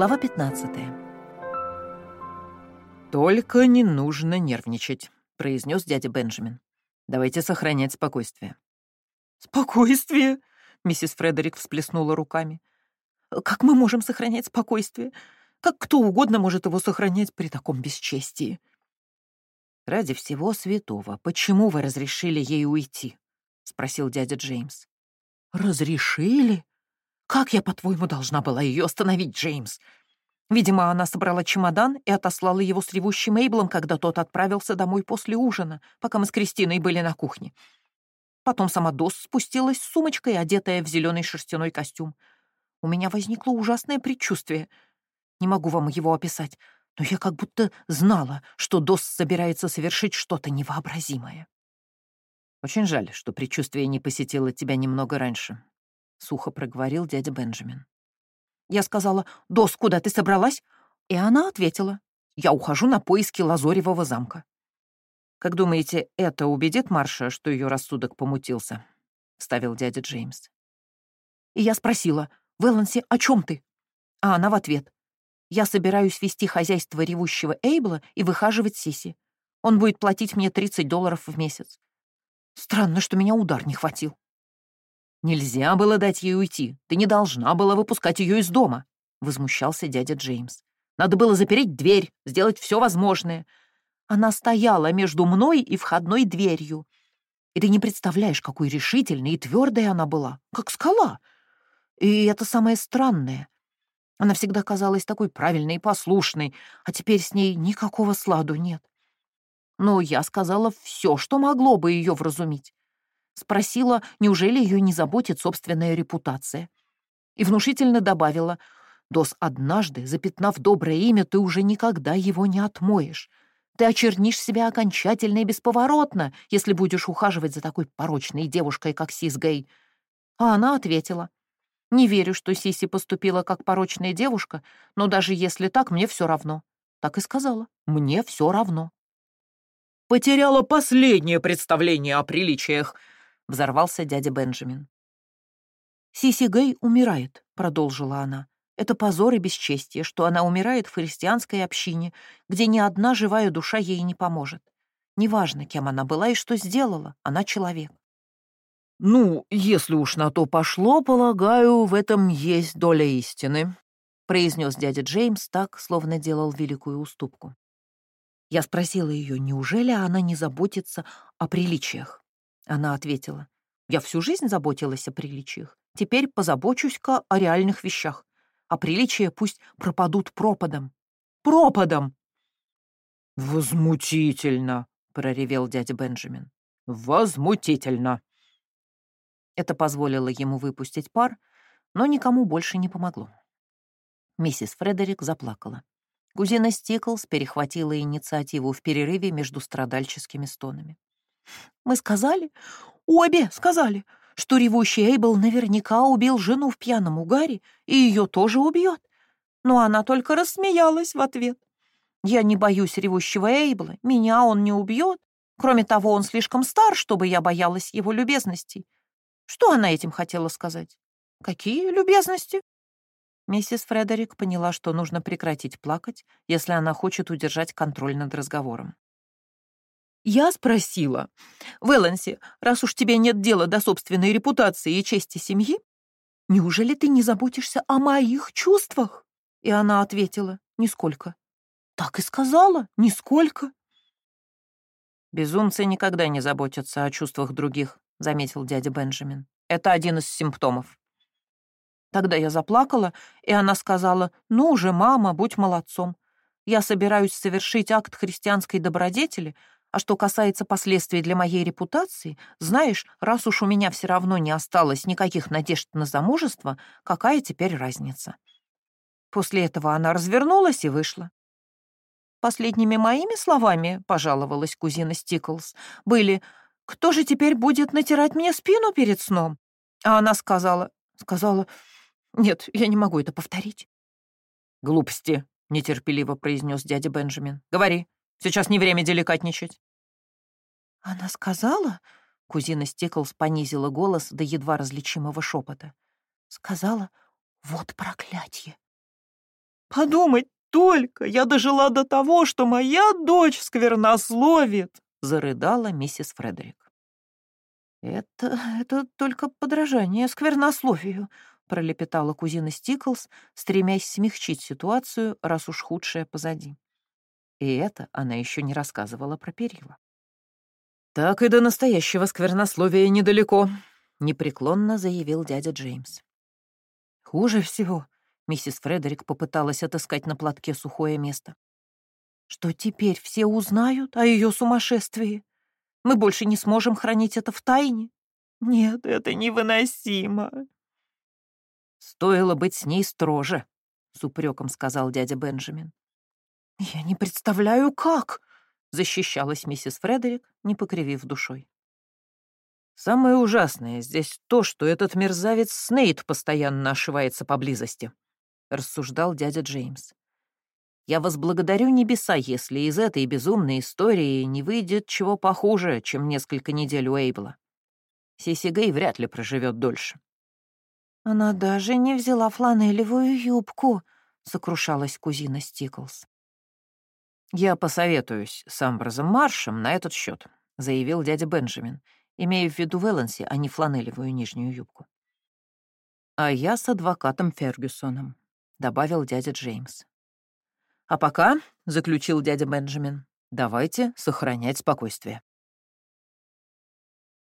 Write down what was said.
Глава 15. «Только не нужно нервничать», — произнес дядя Бенджамин. «Давайте сохранять спокойствие». «Спокойствие?» — миссис Фредерик всплеснула руками. «Как мы можем сохранять спокойствие? Как кто угодно может его сохранять при таком бесчестии?» «Ради всего святого, почему вы разрешили ей уйти?» — спросил дядя Джеймс. «Разрешили? Как я, по-твоему, должна была ее остановить, Джеймс? Видимо, она собрала чемодан и отослала его с ревущим Эйблом, когда тот отправился домой после ужина, пока мы с Кристиной были на кухне. Потом сама Дос спустилась с сумочкой, одетая в зеленый шерстяной костюм. У меня возникло ужасное предчувствие. Не могу вам его описать, но я как будто знала, что Дос собирается совершить что-то невообразимое. «Очень жаль, что предчувствие не посетило тебя немного раньше», — сухо проговорил дядя Бенджамин. Я сказала, «Дос, куда ты собралась?» И она ответила, «Я ухожу на поиски Лазоревого замка». «Как думаете, это убедит Марша, что ее рассудок помутился?» — вставил дядя Джеймс. И я спросила, «Вэланси, о чем ты?» А она в ответ, «Я собираюсь вести хозяйство ревущего Эйбла и выхаживать Сиси. Он будет платить мне 30 долларов в месяц. Странно, что меня удар не хватил». «Нельзя было дать ей уйти. Ты не должна была выпускать ее из дома», — возмущался дядя Джеймс. «Надо было запереть дверь, сделать все возможное». Она стояла между мной и входной дверью. И ты не представляешь, какой решительной и твердой она была, как скала. И это самое странное. Она всегда казалась такой правильной и послушной, а теперь с ней никакого сладу нет. Но я сказала все, что могло бы ее вразумить. Спросила, неужели ее не заботит собственная репутация. И внушительно добавила, «Дос, однажды, запятнав доброе имя, ты уже никогда его не отмоешь. Ты очернишь себя окончательно и бесповоротно, если будешь ухаживать за такой порочной девушкой, как Сис Гей». А она ответила, «Не верю, что Сиси поступила как порочная девушка, но даже если так, мне все равно». Так и сказала, «Мне все равно». «Потеряла последнее представление о приличиях», взорвался дядя Бенджамин. «Сиси Гей умирает», — продолжила она. «Это позор и бесчестие, что она умирает в христианской общине, где ни одна живая душа ей не поможет. Неважно, кем она была и что сделала, она человек». «Ну, если уж на то пошло, полагаю, в этом есть доля истины», — произнес дядя Джеймс так, словно делал великую уступку. Я спросила ее, неужели она не заботится о приличиях. Она ответила, «Я всю жизнь заботилась о приличиях. Теперь позабочусь-ка о реальных вещах. А приличия пусть пропадут пропадом. Пропадом!» «Возмутительно!» — проревел дядя Бенджамин. «Возмутительно!» Это позволило ему выпустить пар, но никому больше не помогло. Миссис Фредерик заплакала. Кузина Стиклс перехватила инициативу в перерыве между страдальческими стонами. Мы сказали, обе сказали, что ревущий Эйбл наверняка убил жену в пьяном угаре и ее тоже убьет. Но она только рассмеялась в ответ. Я не боюсь ревущего Эйбла, меня он не убьет. Кроме того, он слишком стар, чтобы я боялась его любезностей. Что она этим хотела сказать? Какие любезности? Миссис Фредерик поняла, что нужно прекратить плакать, если она хочет удержать контроль над разговором. Я спросила, «Вэланси, раз уж тебе нет дела до собственной репутации и чести семьи, неужели ты не заботишься о моих чувствах?» И она ответила, «Нисколько». Так и сказала, «Нисколько». «Безумцы никогда не заботятся о чувствах других», — заметил дядя Бенджамин. «Это один из симптомов». Тогда я заплакала, и она сказала, «Ну же, мама, будь молодцом. Я собираюсь совершить акт христианской добродетели, а что касается последствий для моей репутации, знаешь, раз уж у меня все равно не осталось никаких надежд на замужество, какая теперь разница? После этого она развернулась и вышла. Последними моими словами, пожаловалась кузина Стиклс, были «Кто же теперь будет натирать мне спину перед сном?» А она сказала, сказала, «Нет, я не могу это повторить». «Глупости», — нетерпеливо произнес дядя Бенджамин. «Говори, Сейчас не время деликатничать». «Она сказала...» — кузина Стеклс понизила голос до едва различимого шепота. «Сказала, вот проклятье». Подумать только, я дожила до того, что моя дочь сквернословит!» — зарыдала миссис Фредерик. «Это... это только подражание сквернословию», — пролепетала кузина Стиклс, стремясь смягчить ситуацию, раз уж худшее позади. И это она еще не рассказывала про перила. «Так и до настоящего сквернословия недалеко», — непреклонно заявил дядя Джеймс. «Хуже всего», — миссис Фредерик попыталась отыскать на платке сухое место. «Что теперь все узнают о ее сумасшествии? Мы больше не сможем хранить это в тайне? Нет, это невыносимо». «Стоило быть с ней строже», — с упреком сказал дядя Бенджамин. «Я не представляю, как!» — защищалась миссис Фредерик, не покривив душой. «Самое ужасное здесь то, что этот мерзавец Снейд постоянно ошивается поблизости», — рассуждал дядя Джеймс. «Я возблагодарю небеса, если из этой безумной истории не выйдет чего похуже, чем несколько недель у Эйбла. Сиси Гей вряд ли проживет дольше». «Она даже не взяла фланелевую юбку», — сокрушалась кузина Стиклс. «Я посоветуюсь с Амброзом Маршем на этот счет, заявил дядя Бенджамин, имея в виду Вэланси, а не фланелевую нижнюю юбку. «А я с адвокатом Фергюсоном», — добавил дядя Джеймс. «А пока», — заключил дядя Бенджамин, — «давайте сохранять спокойствие».